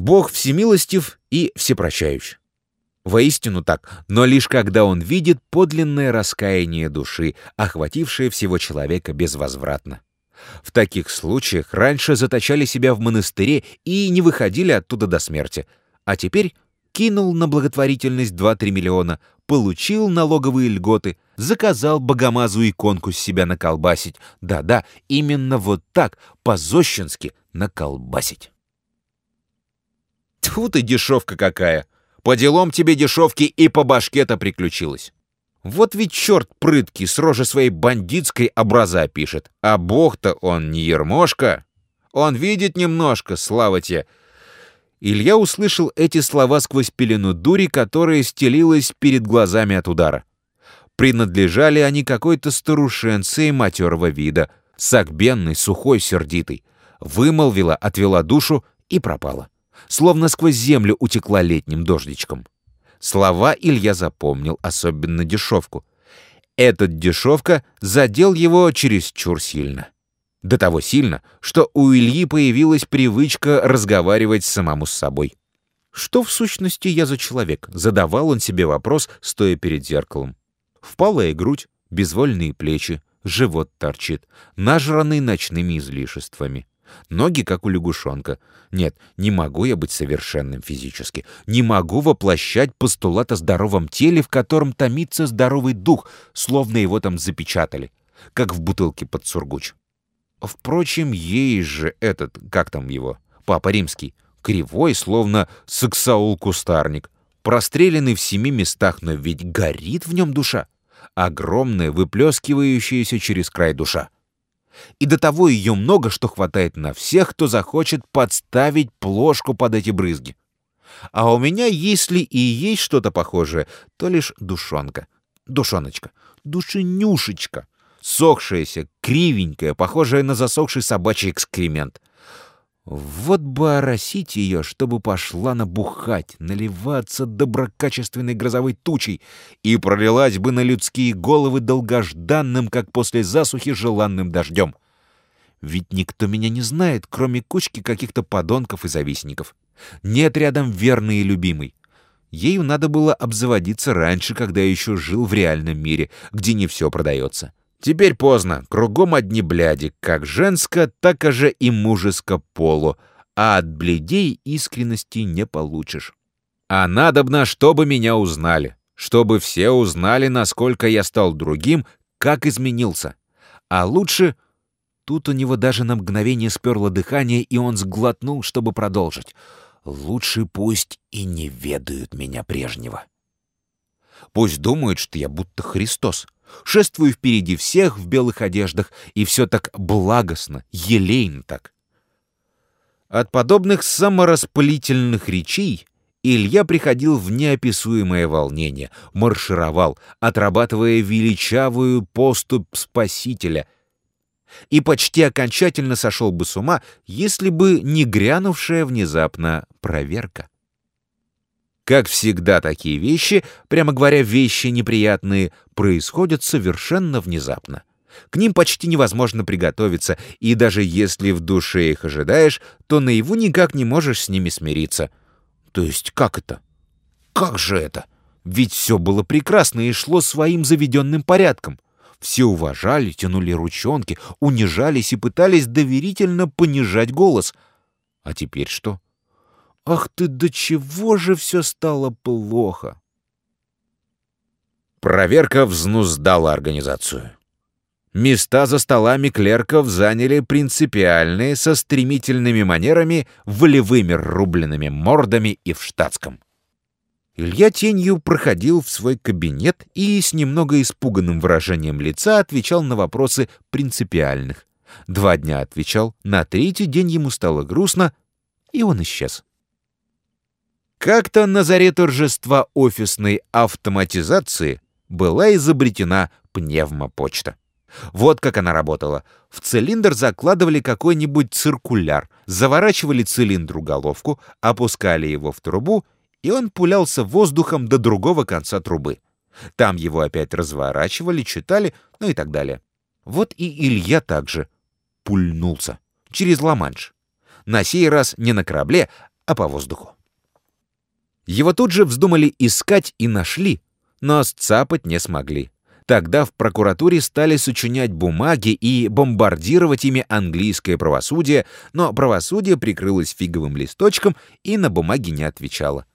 Бог всемилостив и всепрощающий. Воистину так, но лишь когда он видит подлинное раскаяние души, охватившее всего человека безвозвратно. В таких случаях раньше заточали себя в монастыре и не выходили оттуда до смерти, а теперь кинул на благотворительность 2-3 миллиона, получил налоговые льготы, заказал богомазу иконку с себя наколбасить. Да-да, именно вот так, по-зощенски наколбасить. Тьфу ты, дешевка какая! По делам тебе дешевки и по башке-то приключилась. Вот ведь черт прыткий с рожи своей бандитской образа пишет. А бог-то он не ермошка. Он видит немножко, слава тебе. Илья услышал эти слова сквозь пелену дури, которая стелилась перед глазами от удара. Принадлежали они какой-то старушенце матерого вида, сагбенной, сухой, сердитой. Вымолвила, отвела душу и пропала. Словно сквозь землю утекла летним дождичком. Слова Илья запомнил, особенно дешевку. Этот дешевка задел его чересчур сильно. До того сильно, что у Ильи появилась привычка разговаривать самому с собой. Что в сущности я за человек? Задавал он себе вопрос, стоя перед зеркалом. Впалая грудь, безвольные плечи, живот торчит, нажранный ночными излишествами. Ноги, как у лягушонка. Нет, не могу я быть совершенным физически. Не могу воплощать постулат о здоровом теле, в котором томится здоровый дух, словно его там запечатали, как в бутылке под сургуч. Впрочем, ей же этот, как там его, папа римский, кривой, словно саксаул-кустарник, простреленный в семи местах, но ведь горит в нем душа, огромная, выплескивающаяся через край душа. И до того ее много, что хватает на всех, кто захочет подставить плошку под эти брызги. А у меня, если и есть что-то похожее, то лишь душонка, душоночка, душенюшечка, сохшаяся, кривенькая, похожая на засохший собачий экскремент. Вот бы оросить ее, чтобы пошла набухать, наливаться доброкачественной грозовой тучей и пролилась бы на людские головы долгожданным, как после засухи, желанным дождем. Ведь никто меня не знает, кроме кучки каких-то подонков и завистников. Нет рядом верный и любимый. Ею надо было обзаводиться раньше, когда еще жил в реальном мире, где не все продается. Теперь поздно, кругом одни бляди, как женско, так же и мужеско полу, а от бледей искренности не получишь. А надобно, чтобы меня узнали, чтобы все узнали, насколько я стал другим, как изменился. А лучше... Тут у него даже на мгновение сперло дыхание, и он сглотнул, чтобы продолжить. Лучше пусть и не ведают меня прежнего. Пусть думают, что я будто Христос, Шествую впереди всех в белых одеждах, и все так благостно, елейно так. От подобных самораспылительных речей Илья приходил в неописуемое волнение, маршировал, отрабатывая величавую поступь Спасителя, и почти окончательно сошел бы с ума, если бы не грянувшая внезапно проверка. Как всегда, такие вещи, прямо говоря, вещи неприятные, происходят совершенно внезапно. К ним почти невозможно приготовиться, и даже если в душе их ожидаешь, то наяву никак не можешь с ними смириться. То есть как это? Как же это? Ведь все было прекрасно и шло своим заведенным порядком. Все уважали, тянули ручонки, унижались и пытались доверительно понижать голос. А теперь что? Ах ты, до чего же все стало плохо? Проверка взнуздала организацию. Места за столами клерков заняли принципиальные, со стремительными манерами, волевыми рубленными мордами и в штатском. Илья тенью проходил в свой кабинет и с немного испуганным выражением лица отвечал на вопросы принципиальных. Два дня отвечал, на третий день ему стало грустно, и он исчез. Как-то на заре торжества офисной автоматизации была изобретена пневмопочта. Вот как она работала. В цилиндр закладывали какой-нибудь циркуляр, заворачивали цилиндру головку, опускали его в трубу, и он пулялся воздухом до другого конца трубы. Там его опять разворачивали, читали, ну и так далее. Вот и Илья также пульнулся через Ла-Манш. На сей раз не на корабле, а по воздуху. Его тут же вздумали искать и нашли, но сцапать не смогли. Тогда в прокуратуре стали сочинять бумаги и бомбардировать ими английское правосудие, но правосудие прикрылось фиговым листочком и на бумаге не отвечало.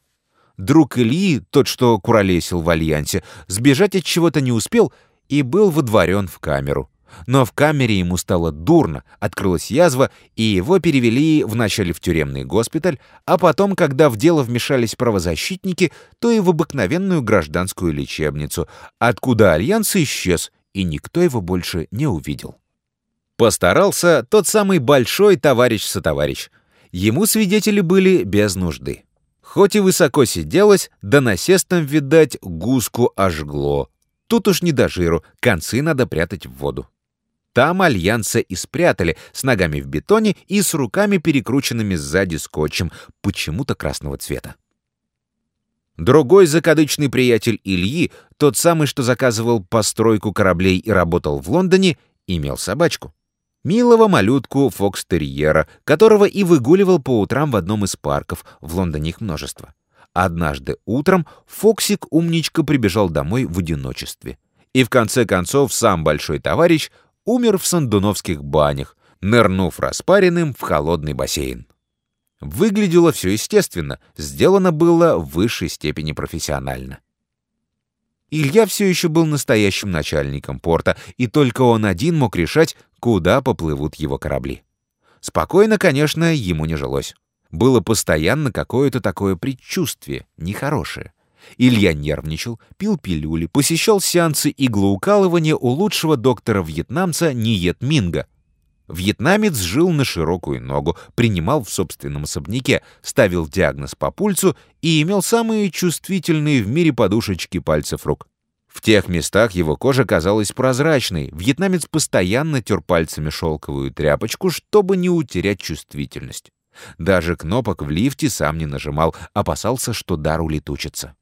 Друг Ильи, тот, что куролесил в Альянсе, сбежать от чего-то не успел и был выдворен в камеру. Но в камере ему стало дурно, открылась язва, и его перевели вначале в тюремный госпиталь, а потом, когда в дело вмешались правозащитники, то и в обыкновенную гражданскую лечебницу, откуда Альянс исчез, и никто его больше не увидел. Постарался тот самый большой товарищ-сотоварищ. Ему свидетели были без нужды. Хоть и высоко сиделось, да насестом, видать, гуску ожгло. Тут уж не до жиру, концы надо прятать в воду. Там Альянса и спрятали, с ногами в бетоне и с руками перекрученными сзади скотчем, почему-то красного цвета. Другой закадычный приятель Ильи, тот самый, что заказывал постройку кораблей и работал в Лондоне, имел собачку. Милого малютку фокстерьера, которого и выгуливал по утрам в одном из парков, в Лондоне их множество. Однажды утром Фоксик умничка прибежал домой в одиночестве. И в конце концов сам большой товарищ умер в сандуновских банях, нырнув распаренным в холодный бассейн. Выглядело все естественно, сделано было в высшей степени профессионально. Илья все еще был настоящим начальником порта, и только он один мог решать, куда поплывут его корабли. Спокойно, конечно, ему не жилось. Было постоянно какое-то такое предчувствие, нехорошее. Илья нервничал, пил пилюли, посещал сеансы иглоукалывания у лучшего доктора-вьетнамца Ниет Минга. Вьетнамец жил на широкую ногу, принимал в собственном особняке, ставил диагноз по пульсу и имел самые чувствительные в мире подушечки пальцев рук. В тех местах его кожа казалась прозрачной. Вьетнамец постоянно тер пальцами шелковую тряпочку, чтобы не утерять чувствительность. Даже кнопок в лифте сам не нажимал, опасался, что дар улетучится.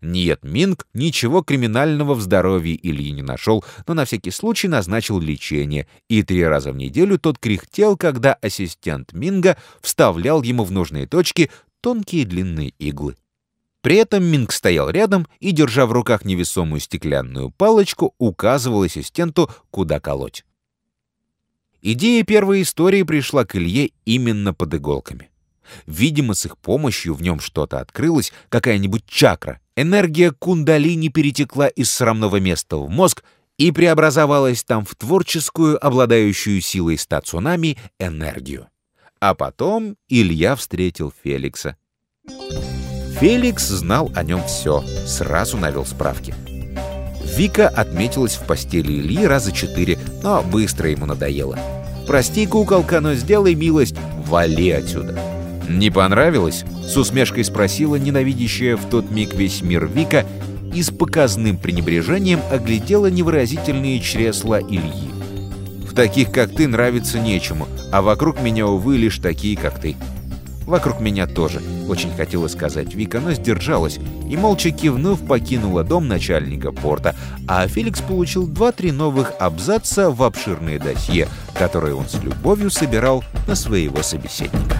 Нет, Минг ничего криминального в здоровье Ильи не нашел, но на всякий случай назначил лечение, и три раза в неделю тот кряхтел, когда ассистент Минга вставлял ему в нужные точки тонкие длинные иглы. При этом Минг стоял рядом и, держа в руках невесомую стеклянную палочку, указывал ассистенту, куда колоть. Идея первой истории пришла к Илье именно под иголками. Видимо, с их помощью в нем что-то открылось, какая-нибудь чакра. Энергия кундалини перетекла из срамного места в мозг и преобразовалась там в творческую, обладающую силой ста цунами, энергию. А потом Илья встретил Феликса. Феликс знал о нем все, сразу навел справки. Вика отметилась в постели Ильи раза четыре, но быстро ему надоело. «Прости, куколка, но сделай милость, вали отсюда!» «Не понравилось?» — с усмешкой спросила ненавидящая в тот миг весь мир Вика и с показным пренебрежением оглядела невыразительные чресла Ильи. «В таких, как ты, нравится нечему, а вокруг меня, увы, лишь такие, как ты». «Вокруг меня тоже», — очень хотела сказать Вика, но сдержалась и, молча кивнув, покинула дом начальника порта, а Феликс получил два-три новых абзаца в обширное досье, которые он с любовью собирал на своего собеседника.